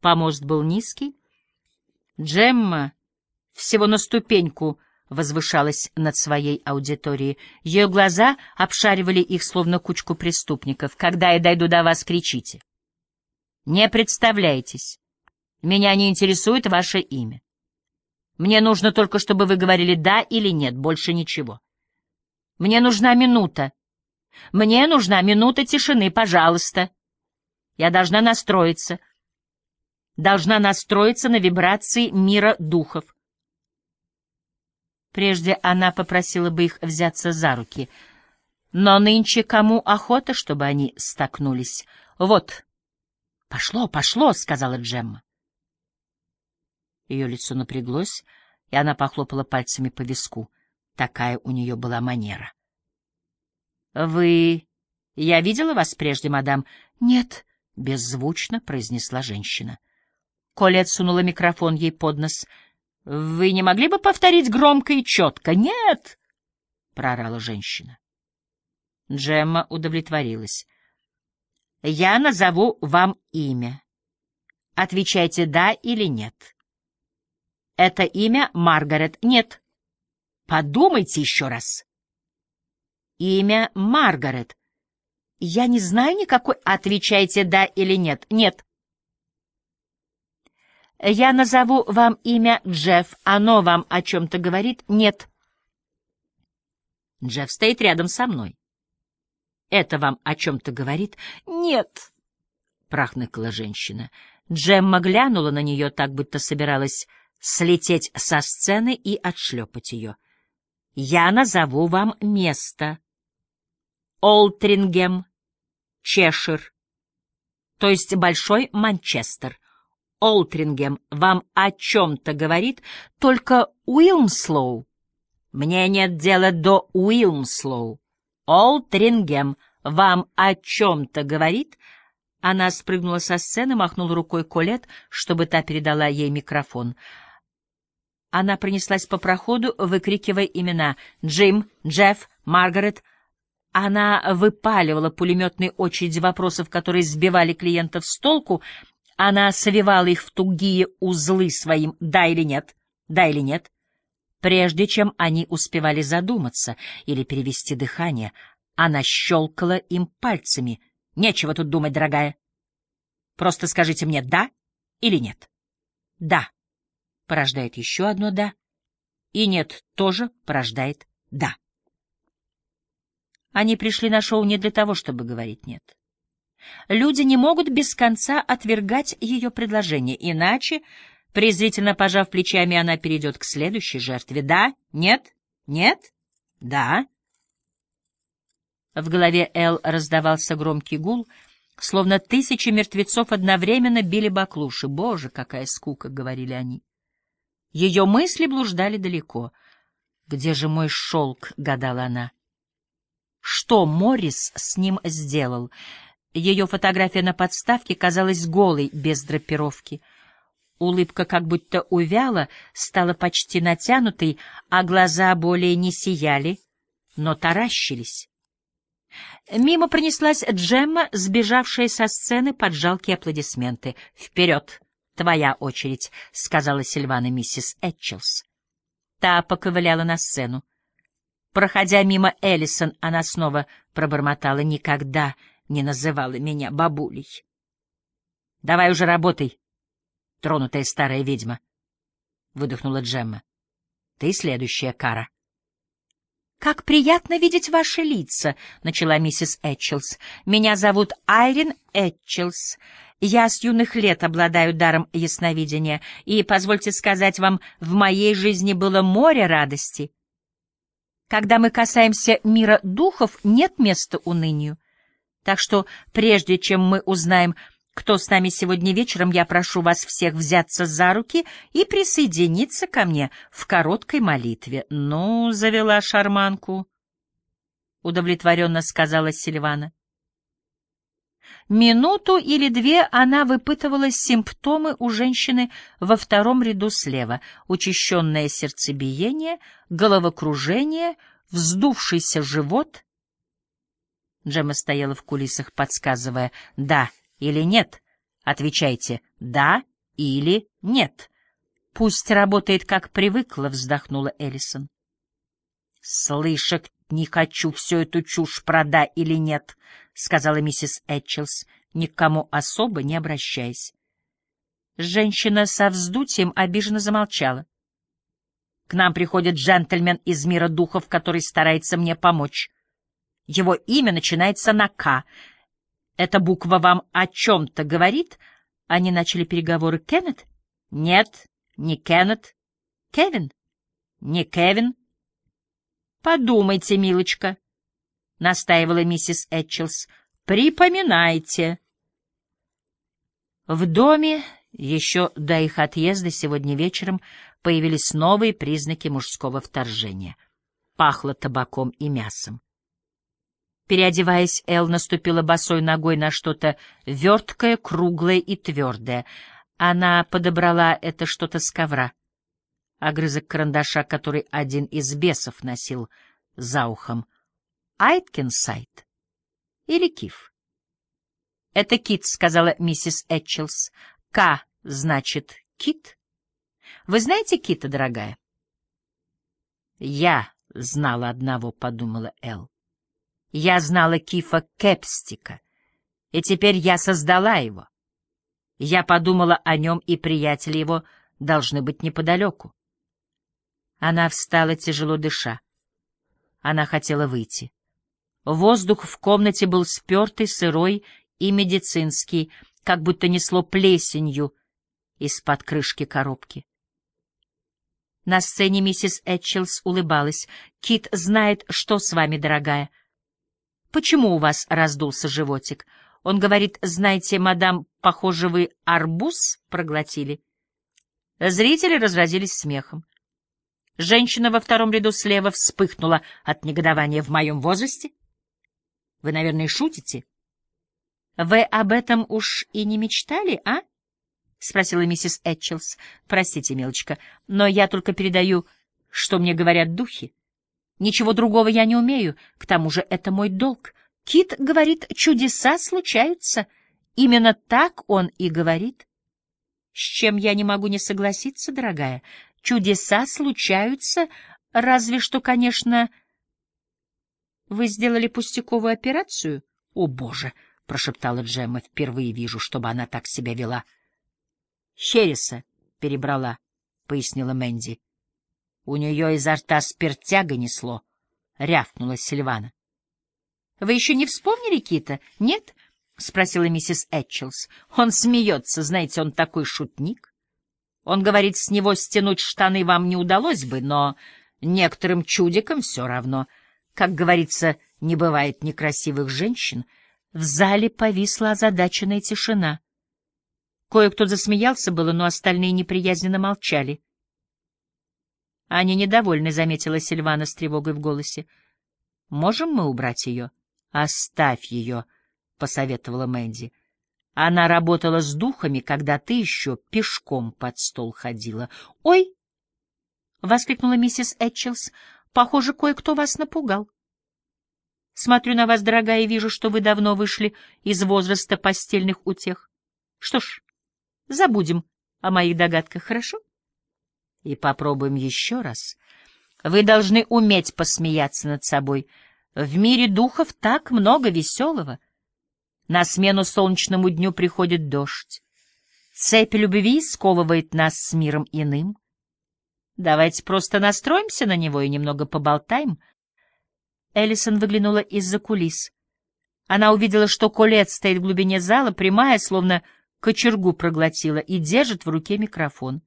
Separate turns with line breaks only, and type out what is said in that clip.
Помост был низкий. Джемма всего на ступеньку возвышалась над своей аудиторией. Ее глаза обшаривали их, словно кучку преступников. «Когда я дойду до вас, кричите!» «Не представляйтесь. Меня не интересует ваше имя. Мне нужно только, чтобы вы говорили «да» или «нет», больше ничего. Мне нужна минута. Мне нужна минута тишины, пожалуйста. Я должна настроиться. Должна настроиться на вибрации мира духов. Прежде она попросила бы их взяться за руки. Но нынче кому охота, чтобы они столкнулись? Вот. «Пошло, пошло», — сказала Джемма. Ее лицо напряглось, и она похлопала пальцами по виску. Такая у нее была манера. — Вы... Я видела вас прежде, мадам? — Нет, — беззвучно произнесла женщина. Колет сунула микрофон ей под нос. — Вы не могли бы повторить громко и четко? — Нет! — проорала женщина. Джемма удовлетворилась. — Я назову вам имя. Отвечайте «да» или «нет». Это имя Маргарет. Нет. Подумайте еще раз. Имя Маргарет. Я не знаю никакой... Отвечайте «да» или «нет». Нет. Я назову вам имя Джефф. Оно вам о чем-то говорит? Нет. Джефф стоит рядом со мной. Это вам о чем-то говорит? Нет. Прахныкала женщина. Джемма глянула на нее так, будто собиралась слететь со сцены и отшлепать ее. Я назову вам место. Олтрингем, Чешир, то есть Большой Манчестер. Олтрингем вам о чем-то говорит, только Уилмслоу. Мне нет дела до Уилмслоу. Олтрингем вам о чем-то говорит, — она спрыгнула со сцены, махнула рукой Колет, чтобы та передала ей микрофон. Она принеслась по проходу, выкрикивая имена «Джим», «Джефф», «Маргарет». Она выпаливала пулеметные очереди вопросов, которые сбивали клиентов с толку. Она совивала их в тугие узлы своим «да» или «нет», «да» или «нет». Прежде чем они успевали задуматься или перевести дыхание, она щелкала им пальцами. «Нечего тут думать, дорогая. Просто скажите мне «да» или «нет». «Да» порождает еще одно «да», и «нет» тоже порождает «да». Они пришли на шоу не для того, чтобы говорить «нет». Люди не могут без конца отвергать ее предложение, иначе, презрительно пожав плечами, она перейдет к следующей жертве. «Да? Нет? Нет? Да?» В голове Эл раздавался громкий гул, словно тысячи мертвецов одновременно били баклуши. «Боже, какая скука!» — говорили они. Ее мысли блуждали далеко. «Где же мой шелк?» — гадала она. Что Моррис с ним сделал? Ее фотография на подставке казалась голой, без драпировки. Улыбка как будто увяла, стала почти натянутой, а глаза более не сияли, но таращились. Мимо пронеслась Джемма, сбежавшая со сцены под жалкие аплодисменты. «Вперед!» «Твоя очередь», — сказала Сильвана миссис Этчелс. Та поковыляла на сцену. Проходя мимо Эллисон, она снова пробормотала «Никогда не называла меня бабулей». «Давай уже работай, тронутая старая ведьма», — выдохнула Джемма. «Ты следующая, Кара». «Как приятно видеть ваши лица», — начала миссис Этчелс. «Меня зовут Айрин Этчелс. Я с юных лет обладаю даром ясновидения, и, позвольте сказать вам, в моей жизни было море радости. Когда мы касаемся мира духов, нет места унынию. Так что, прежде чем мы узнаем, кто с нами сегодня вечером, я прошу вас всех взяться за руки и присоединиться ко мне в короткой молитве. — Ну, — завела шарманку, — удовлетворенно сказала Сильвана. Минуту или две она выпытывала симптомы у женщины во втором ряду слева. Учащенное сердцебиение, головокружение, вздувшийся живот. Джема стояла в кулисах, подсказывая «да» или «нет», Отвечайте «да» или «нет». Пусть работает, как привыкла, вздохнула Эллисон. Слышек не хочу всю эту чушь про «да» или «нет», — сказала миссис Этчелс, никому особо не обращаясь. Женщина со вздутием обиженно замолчала. К нам приходит джентльмен из мира духов, который старается мне помочь. Его имя начинается на «К». Эта буква вам о чем-то говорит? Они начали переговоры. Кеннет? Нет, не Кеннет. Кевин? Не Кевин. Подумайте, милочка, — настаивала миссис Этчелс. Припоминайте. В доме еще до их отъезда сегодня вечером появились новые признаки мужского вторжения. Пахло табаком и мясом. Переодеваясь, Эл наступила босой ногой на что-то верткое, круглое и твердое. Она подобрала это что-то с ковра. Огрызок карандаша, который один из бесов носил за ухом. Айткинсайт или Киф? — Это кит, — сказала миссис Этчелс. — К значит кит. Вы знаете кита, дорогая? — Я знала одного, — подумала Эл. Я знала Кифа Кепстика, и теперь я создала его. Я подумала о нем, и приятели его должны быть неподалеку. Она встала, тяжело дыша. Она хотела выйти. Воздух в комнате был спертый, сырой и медицинский, как будто несло плесенью из-под крышки коробки. На сцене миссис Этчелс улыбалась. «Кит знает, что с вами, дорогая. Почему у вас раздулся животик? Он говорит, знаете, мадам, похоже, вы арбуз проглотили. Зрители разразились смехом. Женщина во втором ряду слева вспыхнула от негодования в моем возрасте. Вы, наверное, шутите? Вы об этом уж и не мечтали, а? — спросила миссис Этчелс. — Простите, милочка, но я только передаю, что мне говорят духи. Ничего другого я не умею, к тому же это мой долг. Кит говорит, чудеса случаются. Именно так он и говорит. С чем я не могу не согласиться, дорогая. Чудеса случаются, разве что, конечно... Вы сделали пустяковую операцию? О, Боже! — прошептала Джемма. Впервые вижу, чтобы она так себя вела. Хереса перебрала, — пояснила Мэнди. У нее изо рта спиртяга несло, — рявкнула Сильвана. — Вы еще не вспомнили Кита? Нет? — спросила миссис Этчелс. — Он смеется, знаете, он такой шутник. Он говорит, с него стянуть штаны вам не удалось бы, но некоторым чудикам все равно. Как говорится, не бывает некрасивых женщин. В зале повисла озадаченная тишина. Кое-кто засмеялся было, но остальные неприязненно молчали. — они недовольны, — заметила Сильвана с тревогой в голосе. — Можем мы убрать ее? — Оставь ее, — посоветовала Мэнди. Она работала с духами, когда ты еще пешком под стол ходила. — Ой! — воскликнула миссис Этчелс. — Похоже, кое-кто вас напугал. Смотрю на вас, дорогая, и вижу, что вы давно вышли из возраста постельных утех. Что ж, забудем о моих догадках, хорошо? И попробуем еще раз. Вы должны уметь посмеяться над собой. В мире духов так много веселого. На смену солнечному дню приходит дождь. Цепь любви сковывает нас с миром иным. Давайте просто настроимся на него и немного поболтаем. Эллисон выглянула из-за кулис. Она увидела, что Колет стоит в глубине зала, прямая, словно кочергу проглотила, и держит в руке микрофон.